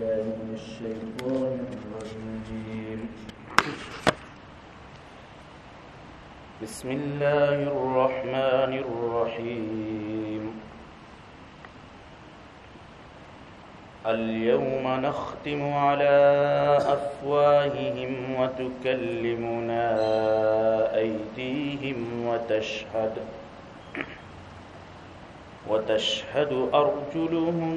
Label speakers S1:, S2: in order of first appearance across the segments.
S1: بالله من الشيطان الرجيم. بسم الله الرحمن الرحيم. اليوم نختم على أفواههم وتكلمنا أيديهم وتشهد وتشهد أرجلهم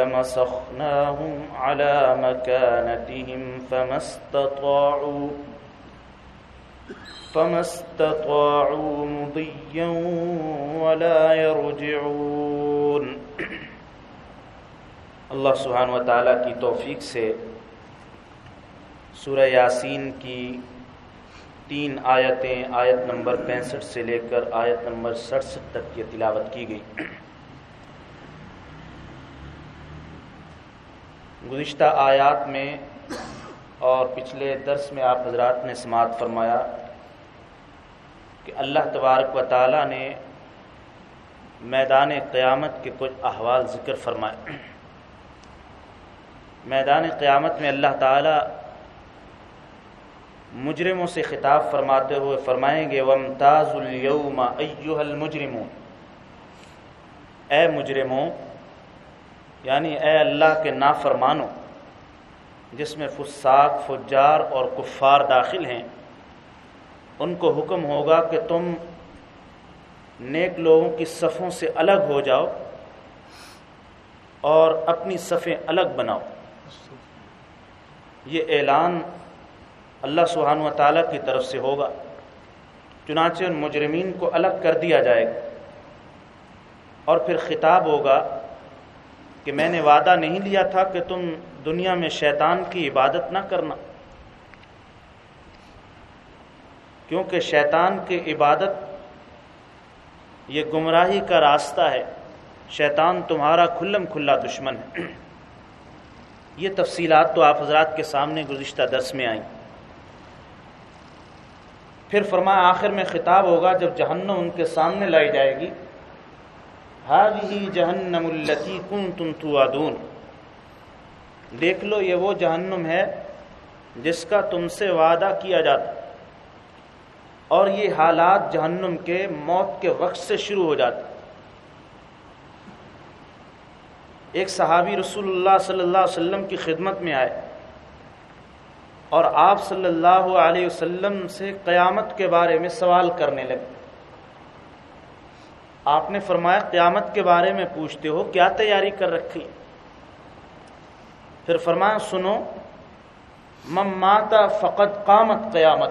S1: لمسخناهم على مكانتهم فما استطاعوا فما استطاعوا مضيا ولا يرجعون. اللہ سبحانہ و تعالیٰ کی توفیق سے سورہ یاسین کی تین آیتیں، آیت نمبر پینسٹھ سے لے کر آیت نمبر سڑسٹھ تک کی تلاوت کی گئی۔ گزشتہ آیات میں اور پچھلے درس میں آپ حضرات نے سماعت فرمایا کہ اللہ تبارک و تعالیٰ نے میدان قیامت کے کچھ احوال ذکر فرمائے۔ میدان قیامت میں اللہ تعالیٰ مجرموں سے خطاب فرماتے ہوئے فرمائیں گے ومتاز اليوم ایوہ المجرمون۔ اے مجرموں یعنی اے اللہ کے نافرمانوں، جس میں فساق، فجار اور کفار داخل ہیں، ان کو حکم ہوگا کہ تم نیک لوگوں کی صفوں سے الگ ہو جاؤ اور اپنی صفیں الگ بناؤ۔ یہ اعلان اللہ سبحانہ و تعالیٰ کی طرف سے ہوگا۔ چنانچہ ان مجرمین کو الگ کر دیا جائے گا اور پھر خطاب ہوگا کہ میں نے وعدہ نہیں لیا تھا کہ تم دنیا میں شیطان کی عبادت نہ کرنا۔ کیونکہ شیطان کی عبادت یہ گمراہی کا راستہ ہے۔ شیطان تمہارا کھلم کھلا دشمن ہے۔ یہ تفصیلات تو آپ حضرات کے سامنے گزشتہ درس میں آئیں۔ پھر فرمایا، آخر میں خطاب ہوگا جب جہنم ان کے سامنے لائی جائے گی۔ ہی جہنم التی کن تم دیکھ لو، یہ وہ جہنم ہے جس کا تم سے وعدہ کیا جاتا اور یہ حالات جہنم کے موت کے وقت سے شروع ہو جاتے ایک صحابی رسول اللہ صلی اللہ علیہ وسلم کی خدمت میں آئے۔ اور آپ صلی اللہ علیہ وسلم سے قیامت کے بارے میں سوال کرنے لگے۔ آپ نے فرمایا قیامت کے بارے میں پوچھتے ہو، کیا تیاری کر رکھی؟ پھر فرمایا، سنو ماتا فقط قامت قیامت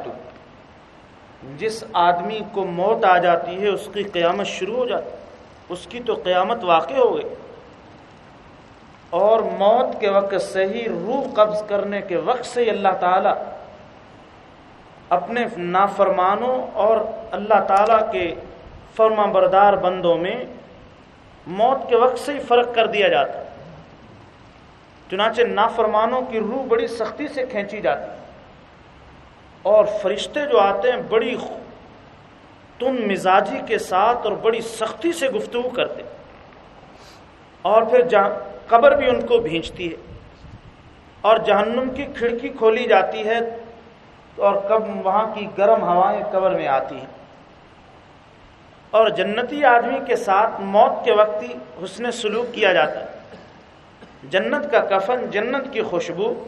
S1: جس آدمی کو موت آ جاتی ہے، اس کی قیامت شروع ہو جاتی اس کی تو قیامت واقع ہو گئی۔ اور موت کے وقت سے ہی روح قبض کرنے کے وقت سے ہی اللہ تعالیٰ اپنے نافرمانوں اور اللہ تعالیٰ کے فرما بردار بندوں میں موت کے وقت سے ہی فرق کر دیا جاتا چنانچہ نافرمانوں کی روح بڑی سختی سے کھینچی جاتی اور فرشتے جو آتے ہیں بڑی تم مزاجی کے ساتھ اور بڑی سختی سے گفتگو کرتے اور پھر جہاں قبر بھی ان کو بھینچتی ہے۔ اور جہنم کی کھڑکی کھولی جاتی ہے اور کب وہاں کی گرم ہوائیں قبر میں آتی ہیں۔ اور جنتی آدمی کے ساتھ موت کے وقت ہی حسن سلوک کیا جاتا ہے۔ جنت کا کفن، جنت کی خوشبو،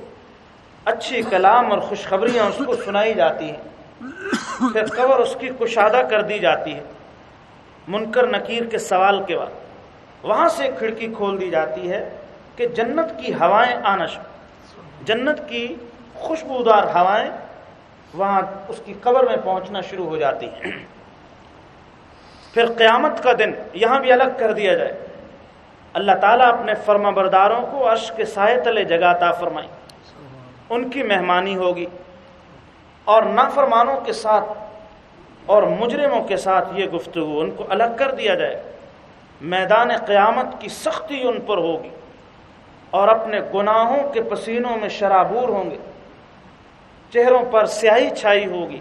S1: اچھی کلام اور خوشخبریاں اس کو سنائی جاتی ہیں۔ پھر قبر اس کی کشادہ کر دی جاتی ہے۔ منکر نکیر کے سوال کے بعد وہاں سے کھڑکی کھول دی جاتی ہے کہ جنت کی ہوائیں آنا جنت کی خوشبودار ہوائیں وہاں اس کی قبر میں پہنچنا شروع ہو جاتی ہیں۔ پھر قیامت کا دن یہاں بھی الگ کر دیا جائے۔ اللہ تعالیٰ اپنے فرما برداروں کو عرش کے سائے تلے جگاتا فرمائی ان کی مہمانی ہوگی۔ اور نافرمانوں کے ساتھ اور مجرموں کے ساتھ یہ گفتگو ان کو الگ کر دیا جائے۔ میدان قیامت کی سختی ان پر ہوگی۔ اور اپنے گناہوں کے پسینوں میں شرابور ہوں گے۔ چہروں پر سیاہی چھائی ہوگی۔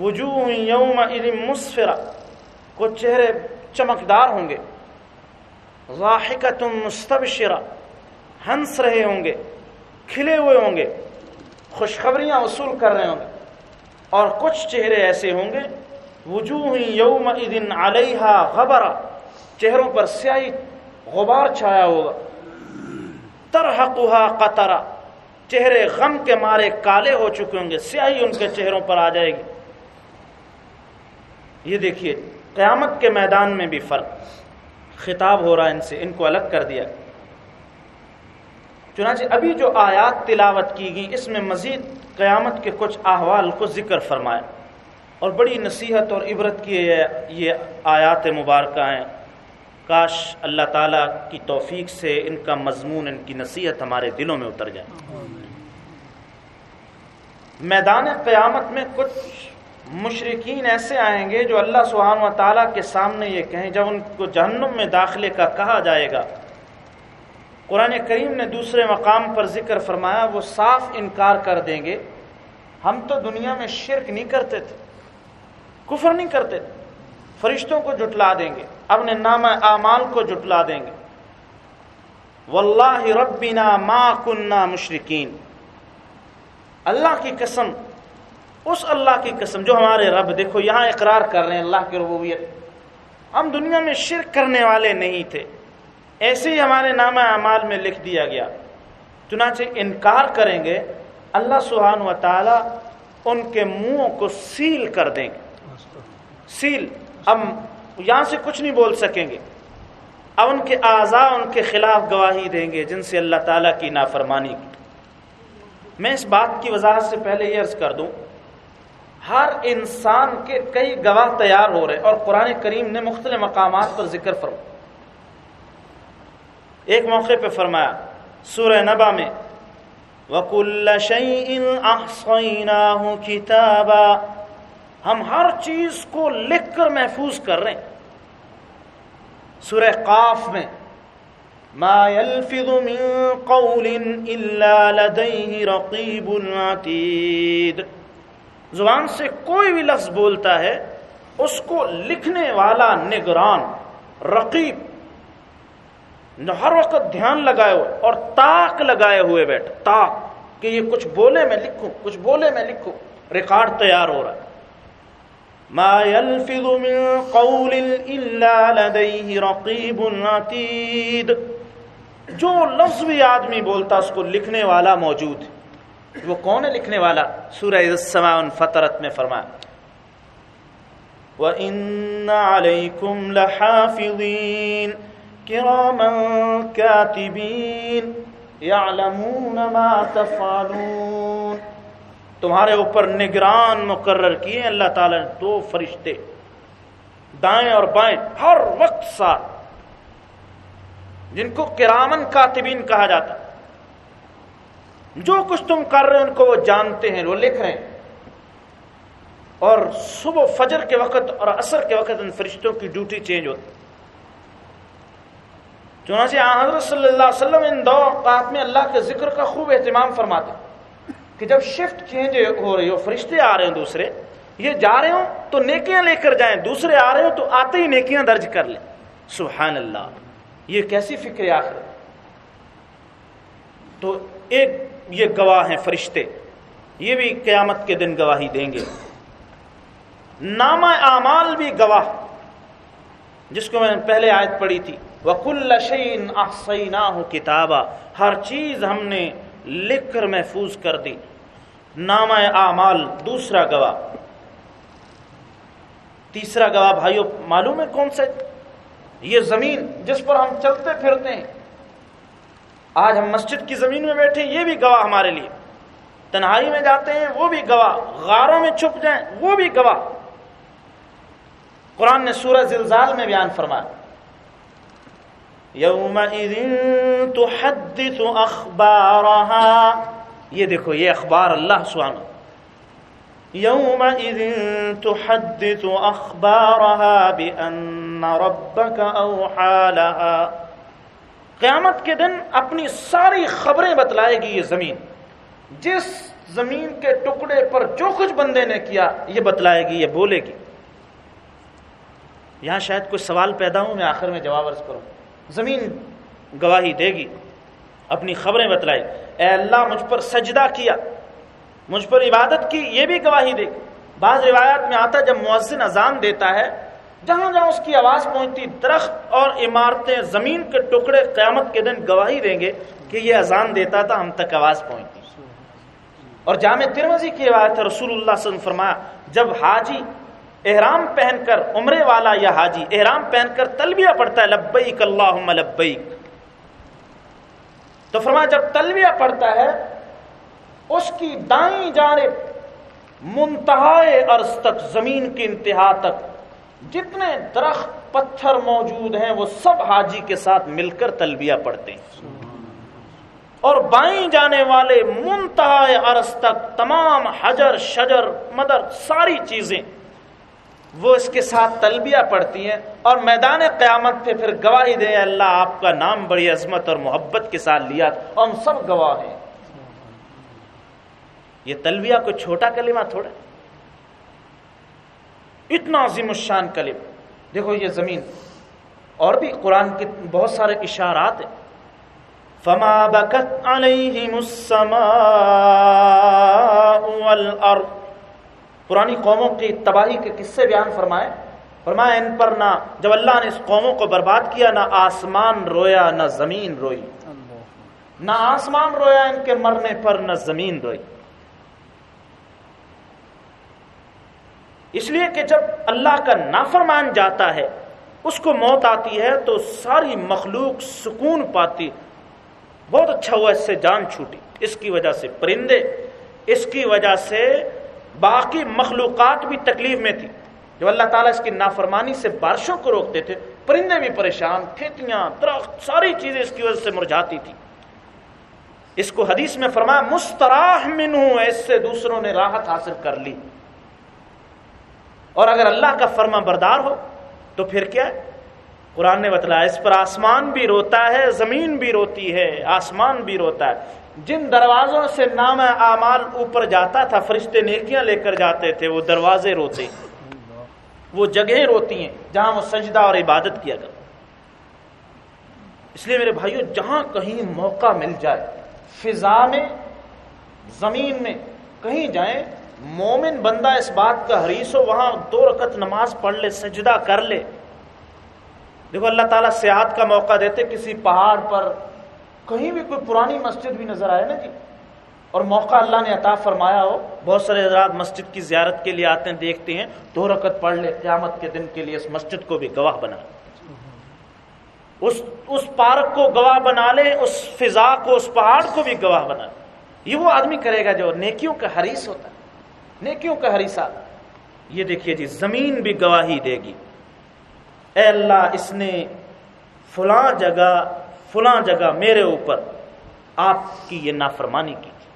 S1: وجوہ یوم علم مسفرہ۔ کو چہرے چمکدار ہوں گے۔ ضاحکت مستبشرہ، ہنس رہے ہوں گے، کھلے ہوئے ہوں گے، خوشخبریاں وصول کر رہے ہوں گے۔ اور کچھ چہرے ایسے ہوں گے، وجوہ یوم دن علیہ غبرا چہروں پر سیاہی غبار چھایا ہوگا۔ ترحقها قطرا چہرے غم کے مارے کالے ہو چکے ہوں گے، سیاہی ان کے چہروں پر آ جائے گی۔ یہ دیکھیے قیامت کے میدان میں بھی فرق۔ خطاب ہو رہا ہے ان سے، ان کو الگ کر دیا۔ چنانچہ ابھی جو آیات تلاوت کی گئی اس میں مزید قیامت کے کچھ احوال کو ذکر فرمایا اور بڑی نصیحت اور عبرت کی یہ آیات مبارکہ ہیں۔ کاش اللہ تعالیٰ کی توفیق سے ان کا مضمون، ان کی نصیحت ہمارے دلوں میں اتر جائے۔ میدان قیامت میں کچھ مشرقین ایسے آئیں گے جو اللہ سبحانہ و تعالیٰ کے سامنے یہ کہیں، جب ان کو جہنم میں داخلے کا کہا جائے گا۔ قرآن کریم نے دوسرے مقام پر ذکر فرمایا، وہ صاف انکار کر دیں گے۔ ہم تو دنیا میں شرک نہیں کرتے تھے، کفر نہیں کرتے تھے۔ فرشتوں کو جٹلا دیں گے، اپنے نام اعمال کو جٹلا دیں گے۔ واللہ ربنا ما کننا مشرقین اللہ کی قسم اس اللہ کی قسم جو ہمارے رب دیکھو یہاں اقرار کر رہے ہیں اللہ کی ربوبیت۔ ہم دنیا میں شرک کرنے والے نہیں تھے۔ ایسے ہی ہمارے نامہ اعمال میں لکھ دیا گیا۔ چنانچہ انکار کریں گے، اللہ سبحانہ و تعالی ان کے منہوں کو سیل کر دیں گے۔ سیل۔ اب یہاں سے کچھ نہیں بول سکیں گے۔ اب ان کے اعضاء، ان کے خلاف گواہی دیں گے، جن سے اللہ تعالیٰ کی نافرمانی کی۔ میں اس بات کی وضاحت سے پہلے یہ عرض کر دوں ہر انسان کے کئی گواہ تیار ہو رہے اور قرآن کریم نے مختلف مقامات پر ذکر فرما ایک موقع پہ فرمایا، سورہ نبا میں وکل کتابا ہم ہر چیز کو لکھ کر محفوظ کر رہے ہیں۔ سورہ قاف میں، ما يلفظ من قول الا لديه رقيب عتيد۔ زبان سے کوئی بھی لفظ بولتا ہے، اس کو لکھنے والا نگران، رقیب ہر وقت دھیان لگائے ہوئے اور تاک لگائے ہوئے بیٹھ تاک کہ یہ کچھ بولے میں لکھوں، کچھ بولے میں لکھوں۔ ریکارڈ تیار ہو رہا ہے۔ ما يلفظ من قول الا لديه رقيب عتيد۔ جو لفظ بھی آدمی بولتا، اس کو لکھنے والا موجود ہے۔ وہ کون ہے لکھنے والا؟ سورہ السماء فطرت میں فرمایا، وَإِنَّ عَلَيْكُمْ لَحَافِظِينَ، كِرَامًا كَاتِبِينَ، يَعْلَمُونَ مَا تَفْعَلُونَ۔ تمہارے اوپر نگران مقرر کیے اللہ تعالی نے دو فرشتے، دائیں اور بائیں، ہر وقت ساتھ، جن کو کرامن کاتبین کہا جاتا۔ جو کچھ تم کر رہے ہیں ان کو وہ جانتے ہیں، وہ لکھ رہے ہیں۔ اور صبح فجر کے وقت اور عصر کے وقت ان فرشتوں کی ڈیوٹی چینج ہوتی۔ چنانچہ حضرت صلی اللہ علیہ وسلم ان دو اوقات میں اللہ کے ذکر کا خوب اہتمام فرماتے کہ جب شفٹ چینج ہو رہی ہو، فرشتے آ رہے ہیں دوسرے، یہ جا رہے ہوں تو نیکیاں لے کر جائیں، دوسرے آ رہے ہوں تو آتے ہی نیکیاں درج کر لیں۔ سبحان اللہ، یہ کیسی فکر آخر تو ایک یہ گواہ ہیں فرشتے، یہ بھی قیامت کے دن گواہی دیں گے۔ نامہ اعمال بھی گواہ، جس کو میں نے پہلے آیت پڑھی تھی۔ وکل شعین احسیناہ کتابہ ہر چیز ہم نے لکھ کر محفوظ کر دی۔ نام اعمال دوسرا گواہ۔ تیسرا گواہ، بھائیو، معلوم ہے کون سا؟ یہ زمین جس پر ہم چلتے پھرتے ہیں۔ آج ہم مسجد کی زمین میں بیٹھے یہ بھی گواہ ہمارے لیے۔ تنہائی میں جاتے ہیں، وہ بھی گواہ۔ غاروں میں چھپ جائیں، وہ بھی گواہ۔ قرآن نے سورہ زلزال میں بیان فرمایا۔ تحدث اخبارها۔ یہ دیکھو، یہ اخبار اللہ سبحانہ۔ يومئذ تحدث أخبارها بأن ربك أوحى لها۔ قیامت کے دن اپنی ساری خبریں بتلائے گی یہ زمین۔ جس زمین کے ٹکڑے پر جو کچھ بندے نے کیا، یہ بتلائے گی، یہ بولے گی۔ یہاں شاید کوئی سوال پیدا ہوں، میں آخر میں جواب عرض کروں۔ زمین گواہی دے گی، اپنی خبریں بتلائی اے اللہ، مجھ پر سجدہ کیا، مجھ پر عبادت کی، یہ بھی گواہی دے گی۔ بعض روایات میں آتا جب مؤذن اذان دیتا ہے جہاں جہاں اس کی آواز پہنچتی، درخت اور عمارتیں زمین کے ٹکڑے قیامت کے دن گواہی دیں گے کہ یہ اذان دیتا تھا، ہم تک آواز پہنچتی۔ اور جامع ترمزی کی روایت رسول اللہ صلی اللہ علیہ وسلم فرمایا، جب حاجی احرام پہن کر عمرے والا یا حاجی احرام پہن کر تلبیہ پڑھتا ہے، لبیک اللہم لبیک۔ تو فرمایا، جب تلبیہ پڑھتا ہے، اس کی دائیں جانب منتہائے عرض تک، زمین کی انتہا تک جتنے درخت، پتھر موجود ہیں، وہ سب حاجی کے ساتھ مل کر تلبیہ پڑھتے ہیں۔ اور بائیں جانے والے منتہا عرض تک تمام حجر، شجر، مدر، ساری چیزیں، وہ اس کے ساتھ تلبیہ پڑھتی ہیں۔ اور میدان قیامت پہ پھر گواہی دے اللہ، آپ کا نام بڑی عظمت اور محبت کے ساتھ لیا، اور ہم سب گواہ ہیں۔ یہ تلبیہ کوئی چھوٹا کلمہ تھوڑا اتنا عظیم الشان کلم دیکھو یہ زمین اور بھی قرآن کے بہت سارے اشارات ہیں۔ فما بکت علیہم السماء والارض پرانی قوموں کی تباہی کے قصے بیان فرمائے۔ فرمایا ان پر نہ جب اللہ نے اس قوموں کو برباد کیا نہ آسمان رویا نہ زمین روئی۔ نہ آسمان رویا ان کے مرنے پر نہ زمین روئی۔ اس لیے کہ جب اللہ کا نافرمان جاتا ہے، اس کو موت آتی ہے تو ساری مخلوق سکون پاتی۔ بہت اچھا ہوا اس سے جان چھوٹی۔ اس کی وجہ سے پرندے، اس کی وجہ سے باقی مخلوقات بھی تکلیف میں تھی۔ جب اللہ تعالیٰ اس کی نافرمانی سے بارشوں کو روکتے تھے، پرندے بھی پریشان، کھیتیاں، درخت، ساری چیزیں اس کی وجہ سے مرجاتی تھی۔ اس کو حدیث میں فرمایا، مستراح من ہوں ایسے دوسروں نے راحت حاصل کر لی۔ اور اگر اللہ کا فرما بردار ہو تو پھر کیا ہے؟ قرآن نے بتلایا، اس پر آسمان بھی روتا ہے، زمین بھی روتی ہے، آسمان بھی روتا ہے۔ جن دروازوں سے نام اعمال اوپر جاتا تھا، فرشتے نیکیاں لے کر جاتے تھے، وہ دروازے روتے وہ جگہیں روتی ہیں جہاں وہ سجدہ اور عبادت کیا کرتا اس لیے میرے بھائیوں جہاں کہیں موقع مل جائے، فضا میں، زمین میں کہیں جائیں مومن بندہ اس بات کا حریص ہو، وہاں دو رکت نماز پڑھ لے، سجدہ کر لے۔ دیکھو، اللہ تعالیٰ سیاحت کا موقع دیتے، کسی پہاڑ پر کہیں بھی کوئی پرانی مسجد بھی نظر آئے نا جی۔ اور موقع اللہ نے عطا فرمایا ہو۔ بہت سارے حضرات مسجد کی زیارت کے لیے آتے ہیں، دیکھتے ہیں، دو رکت پڑھ لے، قیامت کے دن کے لیے اس مسجد کو بھی گواہ بنا۔ اس اس پارک کو گواہ بنا لے، اس فضا کو، اس پہاڑ کو بھی گواہ بنا لے۔ یہ وہ آدمی کرے گا جو نیکیوں کا حریص ہوتا ہے۔ نیکیوں کا حریصہ یہ دیکھیے جی زمین بھی گواہی دے گی۔ اے اللہ، اس نے فلاں جگہ فلاں جگہ میرے اوپر آپ کی یہ نافرمانی کی۔ تھی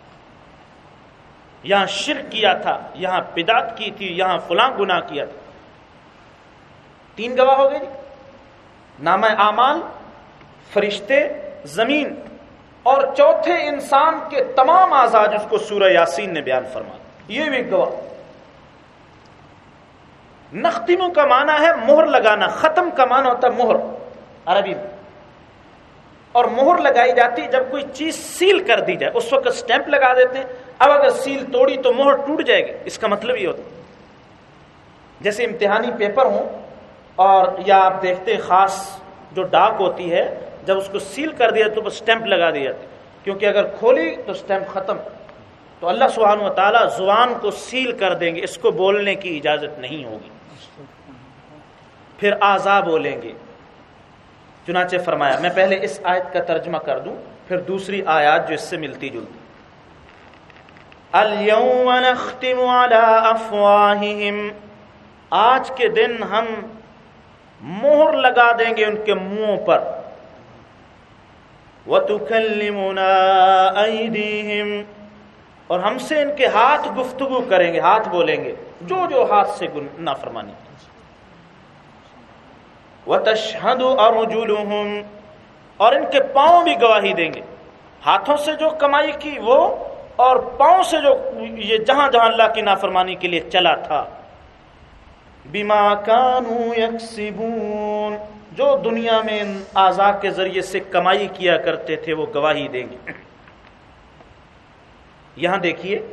S1: یہاں شرک کیا تھا، یہاں پدات کی تھی، یہاں فلاں گناہ کیا تھا۔ تین گواہ ہو گئے جی۔ نام اعمال، فرشتے، زمین اور چوتھے انسان کے تمام آزاد، اس کو سورہ یاسین نے بیان فرما یہ بھی گواہ نختموں کا معنی ہے مہر لگانا، ختم کا معنی ہوتا ہے مہر۔ عربی میں۔ اور مہر لگائی جاتی جب کوئی چیز سیل کر دی جائے، اس وقت سٹیمپ لگا دیتے ہیں۔ اب اگر سیل توڑی تو مہر ٹوٹ جائے گی۔ اس کا مطلب یہ ہوتا جیسے امتحانی پیپر ہوں اور یا آپ دیکھتے خاص جو ڈاک ہوتی ہے، جب اس کو سیل کر دیا تو سٹیمپ لگا دیا کیونکہ اگر کھولی تو سٹیمپ ختم۔ تو اللہ سبحانہ و تعالیٰ زبان کو سیل کر دیں گے، اس کو بولنے کی اجازت نہیں ہوگی۔ پھر آزا بولیں گے۔ چنانچہ فرمایا، میں پہلے اس آیت کا ترجمہ کر دوں، پھر دوسری آیات جو اس سے ملتی جلتی۔ اليوم نختم على افواہہم آج کے دن ہم مہر لگا دیں گے ان کے منہوں پر۔ وَتُكَلِّمُنَا أَيْدِيهِمْ۔ اور ہم سے ان کے ہاتھ گفتگو کریں گے، ہاتھ بولیں گے۔ جو جو ہاتھ سے نافرمانی وہ تشہد اور اور ان کے پاؤں بھی گواہی دیں گے۔ ہاتھوں سے جو کمائی کی وہ، اور پاؤں سے جو یہ جہاں جہاں اللہ کی نافرمانی کے لیے چلا تھا۔ بیما کانو یکسبون جو دنیا میں آزا کے ذریعے سے کمائی کیا کرتے تھے، وہ گواہی دیں گے۔ یہاں دیکھیے،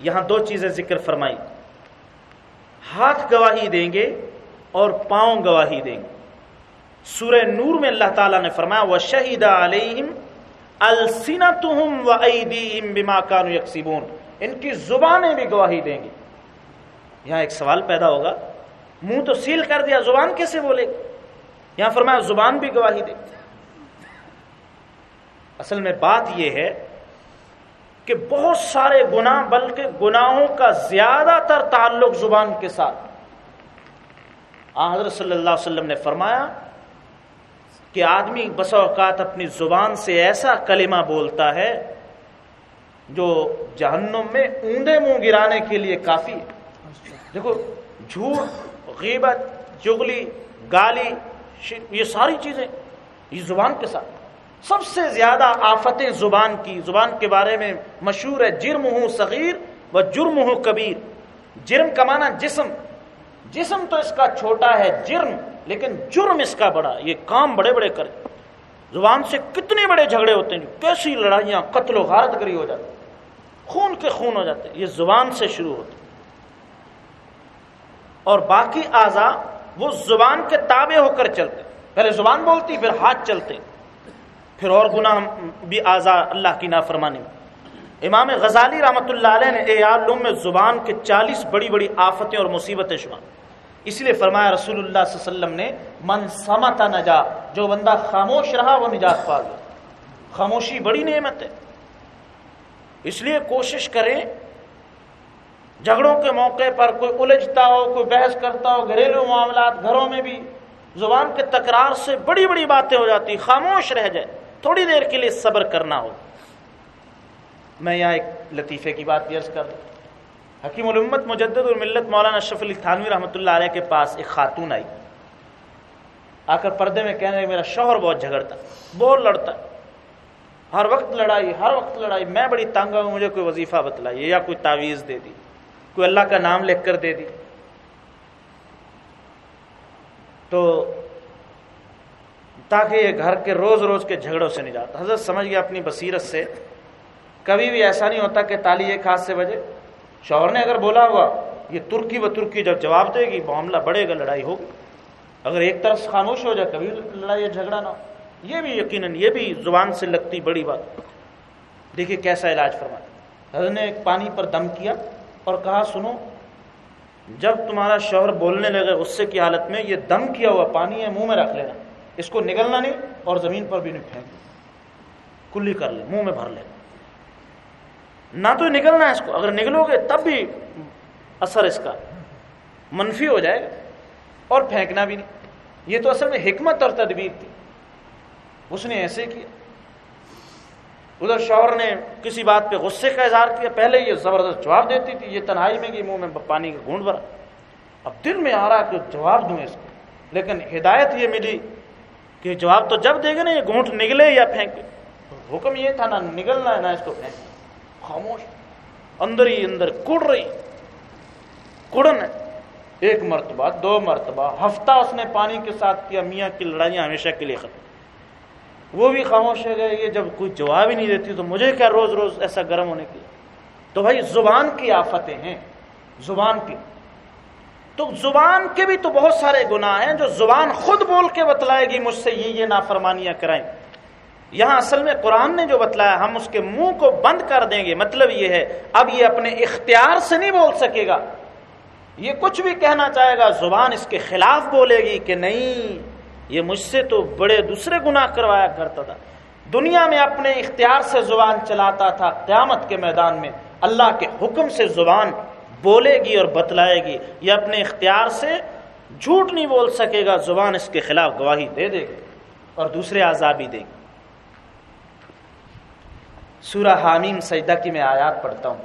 S1: یہاں دو چیزیں ذکر فرمائی ہاتھ گواہی دیں گے اور پاؤں گواہی دیں گے۔ سورہ نور میں اللہ تعالیٰ نے فرمایا وہ شہید علیہم السنتہم و ایدیہم بما کانو یکسبون ان کی زبانیں بھی گواہی دیں گی یہاں ایک سوال پیدا ہوگا۔ منہ تو سیل کر دیا، زبان کیسے بولے؟ یہاں فرمایا، زبان بھی گواہی دے۔ اصل میں بات یہ ہے کہ بہت سارے گناہ، بلکہ گناہوں کا زیادہ تر تعلق زبان کے ساتھ۔ حضرت صلی اللہ علیہ وسلم نے فرمایا کہ آدمی بسا اوقات اپنی زبان سے ایسا کلمہ بولتا ہے جو جہنم میں اونڈے منہ گرانے کے لیے کافی ہے۔ دیکھو، جھوٹ، غیبت، جگلی، گالی، یہ ساری چیزیں یہ زبان کے ساتھ۔ سب سے زیادہ آفتیں زبان کی، زبان کے بارے میں مشہور ہے جرم ہوں صغیر و جرم ہوں کبیر۔ جرم کمانا جسم۔ جسم تو اس کا چھوٹا ہے جرم، لیکن جرم اس کا بڑا یہ کام بڑے بڑے کرے۔ زبان سے کتنے بڑے جھگڑے ہوتے ہیں، کیسی لڑائیاں، قتل و غارت گری ہو جاتی خون کے خون ہو جاتے یہ زبان سے شروع ہوتے اور باقی اعضا وہ زبان کے تابع ہو کر چلتے پہلے زبان بولتی، پھر ہاتھ چلتے پھر اور گناہ بھی اعضا اللہ کی نافرمانی میں۔ امام غزالی رحمۃ اللہ علیہ نے اے عالم میں زبان کے چالیس بڑی بڑی آفتیں اور مصیبتیں شمار اس لیے فرمایا رسول اللہ صلی اللہ علیہ وسلم نے، من سمتا نجا جو بندہ خاموش رہا وہ نجات پا گیا خاموشی بڑی نعمت ہے۔ اس لیے کوشش کریں، جھگڑوں کے موقع پر کوئی الجھتا ہو، کوئی بحث کرتا ہو، گھریلو معاملات، گھروں میں بھی زبان کے تکرار سے بڑی بڑی باتیں ہو جاتی، خاموش رہ جائے۔ تھوڑی دیر کے لیے صبر کرنا ہو۔ میں یہاں ایک لطیفے کی بات یس کر حکیم الامت مجدد الملت مولانا شف علی تھانوی رحمۃ اللہ علیہ کے پاس ایک خاتون آئی۔ آ کر پردے میں کہنے میرا شوہر بہت جھگڑتا، بہت لڑتا۔ ہر وقت لڑائی، ہر وقت لڑائی، میں بڑی تنگ ہوں، مجھے کوئی وظیفہ بتلائیے یا کوئی تعویذ دے دی، کوئی اللہ کا نام لکھ کر دے دی۔ تو تاکہ یہ گھر کے روز روز کے جھگڑوں سے نہیں جاتا حضرت سمجھ گیا اپنی بصیرت سے۔ کبھی بھی ایسا نہیں ہوتا کہ تالی ایک ہاتھ سے بجے۔ شوہر نے اگر بولا ہوا، یہ ترکی و ترکی جب جواب دے گی، معاملہ بڑھے گا، لڑائی ہوگی۔ اگر ایک طرف خاموش ہو جائے، کبھی لڑائی جھگڑا نہ ہو۔ یہ بھی یقیناً، یہ بھی زبان سے لگتی بڑی بات۔ دیکھیے کیسا علاج فرمایا حضرت نے ایک پانی پر دم کیا اور کہا، سنو، جب تمہارا شوہر بولنے لگے، غصے کی حالت میں یہ دم کیا ہوا، پانی ہے، منہ میں رکھ لینا۔ اس کو نگلنا نہیں اور زمین پر بھی نہیں پھینک کلی کر لے منہ میں بھر لے نہ تو نگلنا ہے اس کو، اگر نگلو گے تب بھی اثر اس کا منفی ہو جائے گا اور پھینکنا بھی نہیں۔ یہ تو اصل میں حکمت اور تدبیر تھی۔ اس نے ایسے کیا۔ ادھر شوہر نے کسی بات پہ غصے کا اظہار کیا۔ پہلے یہ زبردست جواب دیتی تھی، یہ تنہائی میں گئی، منہ میں پانی کا گھونٹ بھرا۔ اب دل میں آ رہا کہ جواب دوں اس کو۔ لیکن ہدایت یہ ملی کہ جواب تو جب دے گا نا یہ گھونٹ نگلے یا پھینکے حکم یہ تھا نہ نگلنا ہے نہ اس کو پھینک خاموش۔ اندر ہی اندر کڑ رہی۔ کڑن ہے۔ ایک مرتبہ، دو مرتبہ، ہفتہ اس نے پانی کے ساتھ کیا، میاں کی لڑائیاں ہمیشہ کے لیے ختم۔ وہ بھی خاموش ہو گئے، یہ جب کوئی جواب ہی نہیں دیتی تو مجھے کیا روز روز ایسا گرم ہونے کی تو بھائی زبان کی آفتیں ہیں۔ زبان کی۔ تو زبان کے بھی تو بہت سارے گناہ ہیں جو زبان خود بول کے بتلائے گی مجھ سے یہ یہ نافرمانیاں کرائیں۔ یہاں اصل میں قرآن نے جو بتلایا، ہم اس کے منہ کو بند کر دیں گے۔ مطلب یہ ہے، اب یہ اپنے اختیار سے نہیں بول سکے گا۔ یہ کچھ بھی کہنا چاہے گا، زبان اس کے خلاف بولے گی کہ نہیں، یہ مجھ سے تو بڑے دوسرے گناہ کروایا کرتا تھا۔ دنیا میں اپنے اختیار سے زبان چلاتا تھا۔ قیامت کے میدان میں اللہ کے حکم سے زبان بولے گی اور بتلائے گی یہ اپنے اختیار سے جھوٹ نہیں بول سکے گا، زبان اس کے خلاف گواہی دے دے گی اور دوسرے آزادی دے گی۔ سورہ حامیم سجدہ کی میں آیات پڑھتا ہوں۔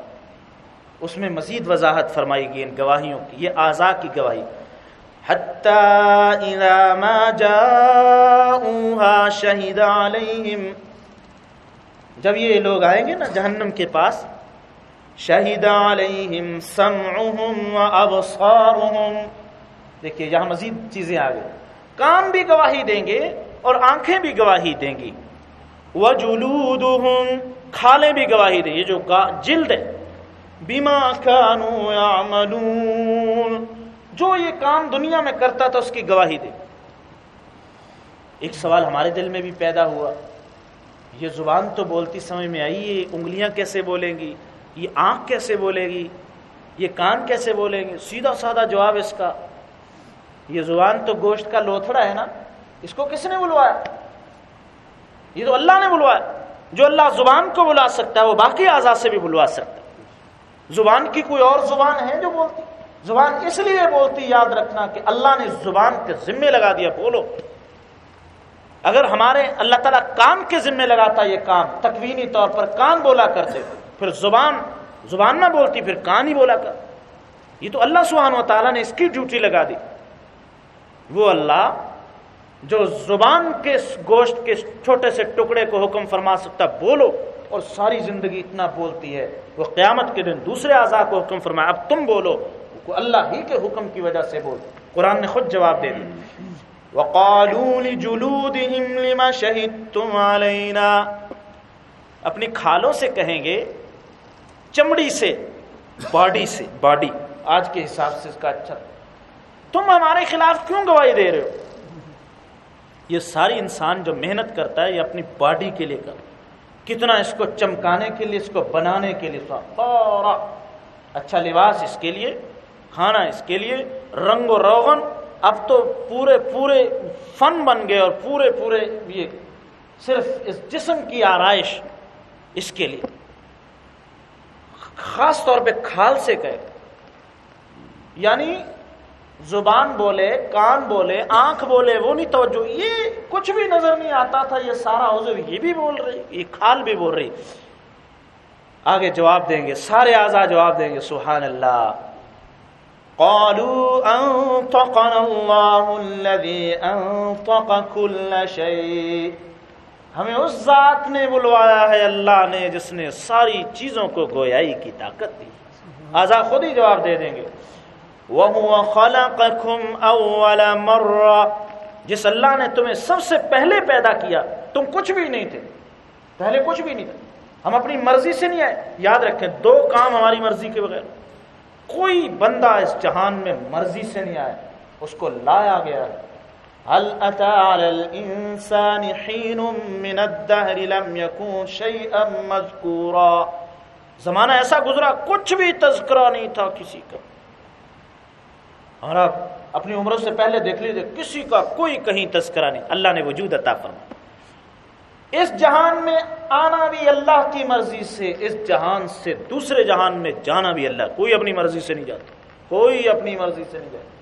S1: اس میں مزید وضاحت فرمائی گئی ان گواہیوں کی، یہ آزا کی گواہی۔ شہید علیہم۔ جب یہ لوگ آئیں گے نا جہنم کے پاس شہید علیہم سمعہم و ابصارہم دیکھیے یہاں مزید چیزیں آ گئی کان بھی گواہی دیں گے اور آنکھیں بھی گواہی دیں گی۔ وجلودہم کھالیں بھی گواہی دیں یہ جو جلد ہے۔ بیما کانو یعملون جو یہ کام دنیا میں کرتا تھا اس کی گواہی دے۔ ایک سوال ہمارے دل میں بھی پیدا ہوا۔ یہ زبان تو بولتی سمجھ میں آئی، یہ انگلیاں کیسے بولیں گی؟ یہ آنکھ کیسے بولے گی؟ یہ کان کیسے بولیں گے سیدھا سادہ جواب اس کا۔ یہ زبان تو گوشت کا لوتھڑا ہے نا؟ اس کو کس نے بلوایا؟ یہ تو اللہ نے بلوایا۔ جو اللہ زبان کو بلا سکتا ہے، وہ باقی آزاد سے بھی بلوا سکتا ہے۔ زبان کی کوئی اور زبان ہے جو بولتی؟ زبان اس لیے بولتی، یاد رکھنا کہ اللہ نے زبان کے ذمے لگا دیا۔ بولو۔ اگر ہمارے اللہ تعالیٰ کان کے ذمے لگاتا یہ کام تکوینی طور پر کان بولا کرتے۔ پھر زبان زبان نہ بولتی، پھر کان ہی بولا کر۔ یہ تو اللہ سبحانہ و تعالیٰ نے اس کی ڈیوٹی لگا دی۔ وہ اللہ جو زبان کے گوشت کے چھوٹے سے ٹکڑے کو حکم فرما سکتا، بولو اور ساری زندگی اتنا بولتی ہے۔ وہ قیامت کے دن دوسرے اعضاء کو حکم فرمایا اب تم بولو۔ اللہ ہی کے حکم کی وجہ سے بول قرآن نے خود جواب دے دیا۔ وقالوا لجلودهم لما شهدتم علينا۔ اپنی کھالوں سے کہیں گے چمڑی سے، باڈی سے، باڈی، آج کے حساب سے اس کا اچھا۔ تم ہمارے خلاف کیوں گواہی دے رہے ہو؟ یہ ساری انسان جو محنت کرتا ہے، یہ اپنی باڈی کے لیے کر۔ کتنا اس کو چمکانے کے لیے، اس کو بنانے کے لیے اچھا لباس اس کے لیے، کھانا اس کے لیے، رنگ و روغن۔ اب تو پورے پورے فن بن گئے اور پورے پورے یہ صرف اس جسم کی آرائش اس کے لیے۔ خاص طور پہ کھال سے کہے۔ یعنی زبان بولے، کان بولے، آنکھ بولے، وہ نہیں توجہ، یہ کچھ بھی نظر نہیں آتا تھا، یہ سارا عضو یہ بھی بول رہی، یہ کھال بھی بول رہی۔ آگے جواب دیں گے، سارے آزاد جواب دیں گے، سبحان اللہ۔ قالوا انطقنا الله الذي انطق كل شيء۔ ہمیں اس ذات نے بلوایا ہے، اللہ نے جس نے ساری چیزوں کو گویائی کی طاقت دی۔ آزا خود ہی جواب دے دیں گے۔ وَهُوَ خَلَقَكُمْ أَوَّلَ مَرَّ جس اللہ نے تمہیں سب سے پہلے پیدا کیا، تم کچھ بھی نہیں تھے۔ پہلے کچھ بھی نہیں تھے۔ ہم اپنی مرضی سے نہیں آئے۔ یاد رکھیں، دو کام ہماری مرضی کے بغیر۔ کوئی بندہ اس جہان میں مرضی سے نہیں آیا۔ اس کو لایا گیا۔ ہے هل اتى على الانسان حين من الدهر لم يكن شيئا مذكورا؟ زمانہ ایسا گزرا، کچھ بھی تذکرہ نہیں تھا کسی کا۔ اور آپ اپنی عمر سے پہلے دیکھ لیجیے کسی کا کوئی کہیں تذکرہ نہیں۔ اللہ نے وجود عطا فرمایا اس جہان میں آنا بھی اللہ کی مرضی سے، اس جہان سے دوسرے جہان میں جانا بھی اللہ۔ کوئی اپنی مرضی سے نہیں جاتا۔ کوئی اپنی مرضی سے نہیں جاتا۔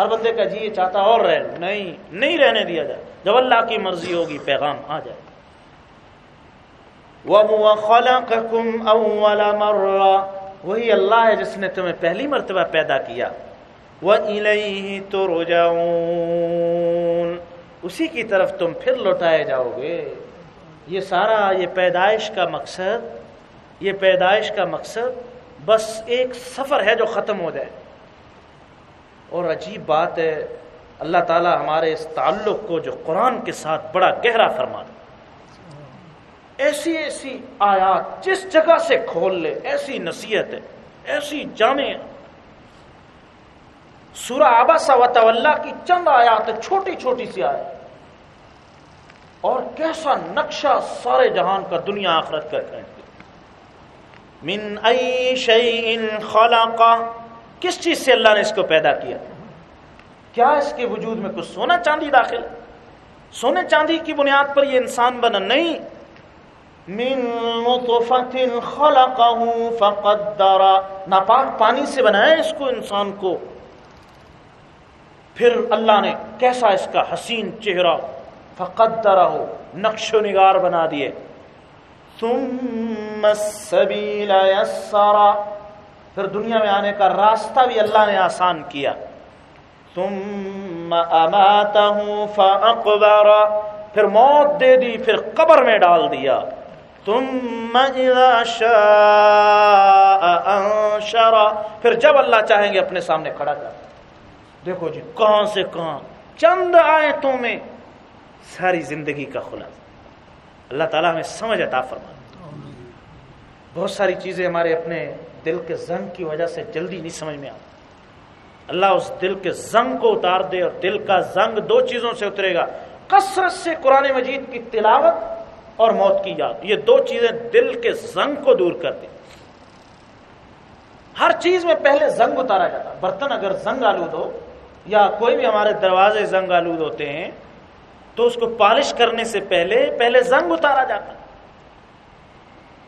S1: ہر بندے کا جی یہ چاہتا اور رہ نہیں نہیں رہنے دیا جائے۔ جب اللہ کی مرضی ہوگی، پیغام آ جائے۔ وَخَلَقَكُمْ أَوَّلَ مَرَّ وہی اللہ ہے جس نے تمہیں پہلی مرتبہ پیدا کیا۔ وَإِلَيْهِ تُرْجَعُونَ۔ اسی کی طرف تم پھر لوٹائے جاؤ گے۔ یہ سارا، یہ پیدائش کا مقصد، یہ پیدائش کا مقصد بس ایک سفر ہے جو ختم ہو جائے۔ اور عجیب بات ہے، اللہ تعالیٰ ہمارے اس تعلق کو جو قرآن کے ساتھ بڑا گہرا فرما دے۔ ایسی ایسی آیات جس جگہ سے کھول لے، ایسی نصیحت ہے ایسی جامع سورہ آبا و کی چند آیات چھوٹی چھوٹی سی آیات اور کیسا نقشہ سارے جہان کا دنیا آخرت کا من ای شیء خلقا کس چیز سے اللہ نے اس کو پیدا کیا؟ کیا اس کے وجود میں کچھ سونا چاندی داخل؟ سونے چاندی کی بنیاد پر یہ انسان بنا نہیں۔ من مطفت خلقه فقدر۔ ناپاک پانی سے بنایا اس کو انسان کو۔ پھر اللہ نے کیسا اس کا حسین چہرہ؟ فقدرہ نقش و نگار بنا دیے۔ ثم السبیل یسرا۔ پھر دنیا میں آنے کا راستہ بھی اللہ نے آسان کیا۔ ثم اماتہ فاقبر۔ پھر موت دے دی، پھر قبر میں ڈال دیا۔ ثم اذا شاء انشرا پھر جب اللہ چاہیں گے اپنے سامنے کھڑا کر۔ دیکھو جی کہاں سے کہاں؟ چند آیتوں میں ساری زندگی کا خلاصہ۔ اللہ تعالیٰ ہمیں سمجھ عطا فرما بہت ساری چیزیں ہمارے اپنے دل کے زنگ کی وجہ سے جلدی نہیں سمجھ میں آتی اللہ اس دل کے زنگ کو اتار دے اور دل کا زنگ دو چیزوں سے اترے گا۔ کثرت سے قرآن مجید کی تلاوت اور موت کی یاد۔ یہ دو چیزیں دل کے زنگ کو دور کر دیں۔ ہر چیز میں پہلے زنگ اتارا جاتا۔ برتن اگر زنگ آلود ہو یا کوئی بھی ہمارے دروازے زنگ آلود ہوتے ہیں تو اس کو پالش کرنے سے پہلے پہلے زنگ اتارا جاتا۔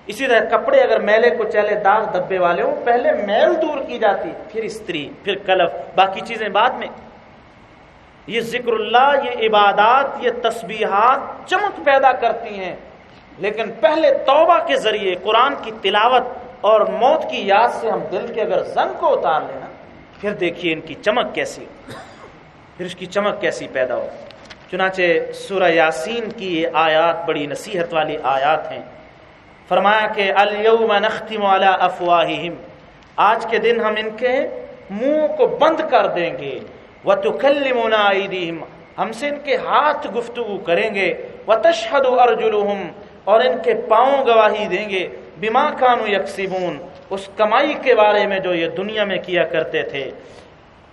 S1: اسی طرح کپڑے اگر میلے کو چلے داغ دبے والے ہوں، پہلے میل دور کی جاتی، پھر استری، پھر کلف، باقی چیزیں بعد میں۔ یہ ذکر اللہ، یہ عبادات، یہ تسبیحات چمک پیدا کرتی ہیں۔ لیکن پہلے توبہ کے ذریعے قرآن کی تلاوت اور موت کی یاد سے ہم دل کے اگر زنگ کو اتار لینا پھر دیکھیے ان کی چمک کیسی۔ پھر اس کی چمک کیسی پیدا ہو۔ چنانچہ سورہ یاسین کی یہ آیات بڑی نصیحت والی آیات ہیں۔ فرمایا کہ الیوم نختم علی افواہہم۔ آج کے دن ہم ان کے منہ کو بند کر دیں گے۔ وتکلمنا ایدیہم۔ ہم سے ان کے ہاتھ گفتگو کریں گے۔ وتشہد ارجلہم۔ اور ان کے پاؤں گواہی دیں گے۔ بما کانو یکسبون۔ اس کمائی کے بارے میں جو یہ دنیا میں کیا کرتے تھے۔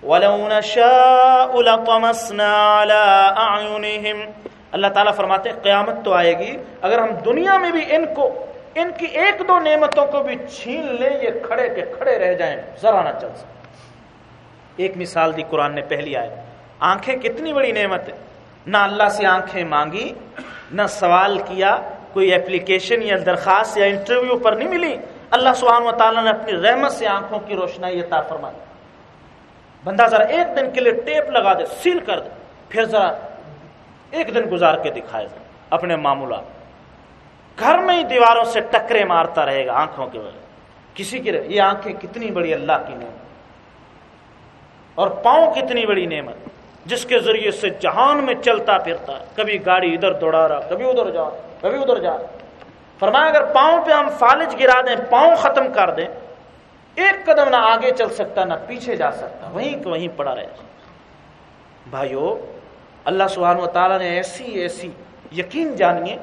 S1: وَلَوْ نَشَاءُ لَطَمَسْنَا عَلَىٰ أَعْيُنِهِمْ اللہ تعالیٰ فرماتے ہیں، قیامت تو آئے گی۔ اگر ہم دنیا میں بھی ان کو ان کی ایک دو نعمتوں کو بھی چھین لیں، یہ کھڑے کے کھڑے رہ جائیں۔ ذرا نہ چل سکتے ایک مثال دی قرآن نے پہلی آئے آنکھیں کتنی بڑی نعمت ہے۔ نہ اللہ سے آنکھیں مانگی، نہ سوال کیا، کوئی اپلیکیشن یا درخواست یا انٹرویو پر نہیں ملی۔ اللہ سبحانہ و تعالیٰ نے اپنی رحمت سے آنکھوں کی روشنائی عطا فرما دی بندہ ذرا ایک دن کے لیے ٹیپ لگا دے، سیل کر دے، پھر ذرا ایک دن گزار کے دکھائے۔ اپنے معمولات۔ گھر میں ہی دیواروں سے ٹکرے مارتا رہے گا آنکھوں کے کسی کی یہ آنکھیں کتنی بڑی اللہ کی نعمت اور پاؤں کتنی بڑی نعمت جس کے ذریعے سے جہان میں چلتا پھرتا کبھی گاڑی ادھر دوڑا رہا، کبھی ادھر جا کبھی ادھر جا فرمایا، اگر پاؤں پہ ہم فالج گرا دیں، پاؤں ختم کر دیں، ایک قدم نہ آگے چل سکتا، نہ پیچھے جا سکتا، وہیں وہیں پڑا رہے۔ بھائیو، اللہ سبحانہ و تعالیٰ نے ایسی ایسی یقین جانیے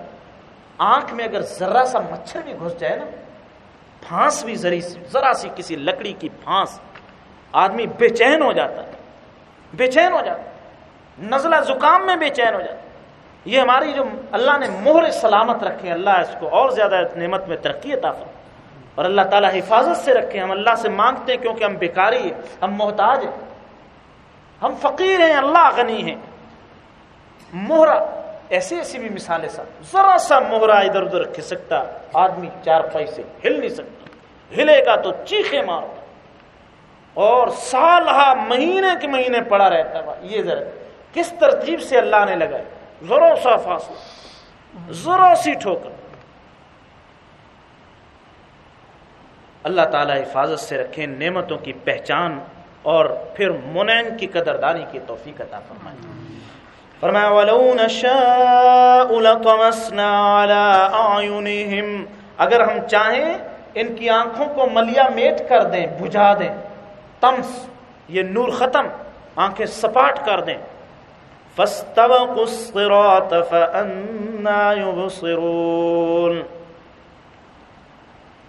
S1: آنکھ میں اگر ذرا سا مچھر بھی گھس جائے نا، پھانس بھی ذری ذرا سی کسی لکڑی کی پھانس، آدمی بے چین ہو جاتا ہے۔ بے چین ہو جاتا ہے۔ نزلہ زکام میں بے چین ہو جاتا ہے۔ یہ ہماری جو اللہ نے مہر سلامت رکھے، اللہ اس کو اور زیادہ نعمت میں ترقی عطا فرمائے۔ اور اللہ تعالیٰ حفاظت سے رکھے۔ ہم اللہ سے مانگتے ہیں کیونکہ ہم بیکاری ہیں، ہم محتاج ہیں۔ ہم فقیر ہیں، اللہ غنی ہیں۔ مہرا ایسی ایسی بھی مثالیں ساتھ۔ ذرا سا مہرا ادھر ادھر کھسکتا، آدمی چار پائی سے ہل نہیں سکتا۔ ہلے گا تو چیخے مارتا اور سال ہا مہینے کے مہینے پڑا رہتا ہے۔ یہ ذرا کس ترتیب سے اللہ نے لگائے ذرا سا فاصلہ۔ ذرا سی ٹھوکر۔ اللہ تعالیٰ حفاظت سے رکھیں، نعمتوں کی پہچان اور پھر منین کی قدردانی کی توفیق عطا فرمائیں فرمایا وَلَوْ نَشَاءُ لَطَمَسْنَا عَلَىٰ أَعْيُنِهِمْ اگر ہم چاہیں، ان کی آنکھوں کو ملیا میٹ کر دیں، بجھا دیں تمس یہ نور ختم، آنکھیں سپاٹ کر دیں۔ فَاسْتَوَقُ الصِّرَاطَ فَأَنَّا يُبْصِرُونَ۔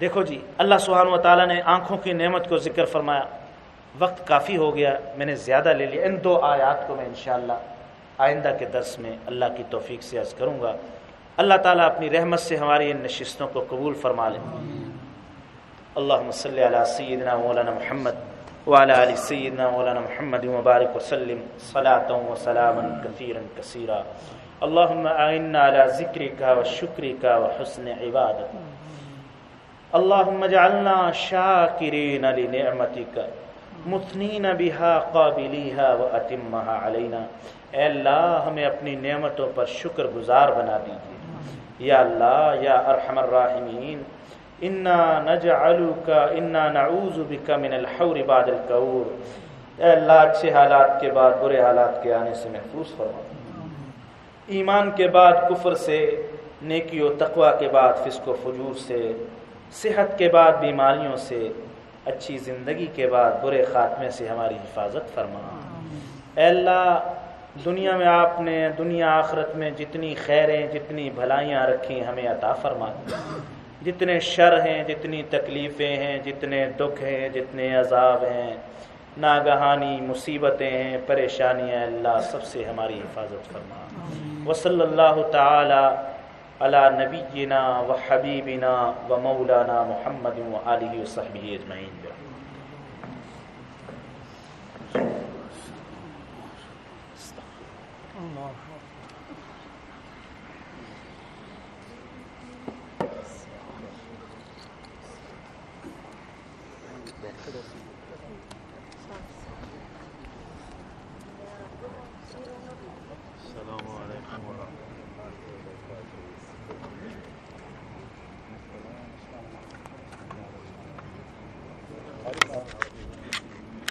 S1: دیکھو جی اللہ سبحانہ و تعالیٰ نے آنکھوں کی نعمت کو ذکر فرمایا۔ وقت کافی ہو گیا، میں نے زیادہ لے لیا۔ ان دو آیات کو میں انشاءاللہ آئندہ کے درس میں اللہ کی توفیق سے عرض کروں گا۔ اللہ تعالیٰ اپنی رحمت سے ہماری ان نشستوں کو قبول فرما لیں اللہ صلی علی سیدنا مولانا محمد وعلى آل سيدنا مولانا محمد وبارك وسلم صلاة وسلاما كثيرا كثيرا اللهم أعنا على ذكرك وشكرك وحسن عبادتك اللهم اجعلنا شاكرين لنعمتك مثنين بها قابليها واتمها علينا اے اللہ، ہمیں اپنی نعمتوں پر شکر گزار بنا دیجیے یا اللہ، یا ارحم الراحمین، انا نجعلک، انا نعوذ بک من الحور بعد القور۔ اے اللہ، اچھے حالات کے بعد، برے حالات کے آنے سے محفوظ فرما۔ ایمان کے بعد، کفر سے، نیکی و تقوی کے بعد، فسق و فجور سے، صحت کے بعد، بیماریوں سے، اچھی زندگی کے بعد، برے خاتمے سے ہماری حفاظت فرما۔ اے اللہ دنیا میں آپ نے دنیا آخرت میں جتنی خیریں جتنی بھلائیاں رکھی ہمیں عطا فرما۔ جتنے شر ہیں جتنی تکلیفیں ہیں جتنے دکھ ہیں جتنے عذاب ہیں ناگہانی مصیبتیں ہیں پریشانیاں اللہ سب سے ہماری حفاظت فرما۔ وصلی اللہ تعالی علی نبینا و حبیبنا و مولانا محمد و علیہ وصحبہ اجمعین۔
S2: اللہ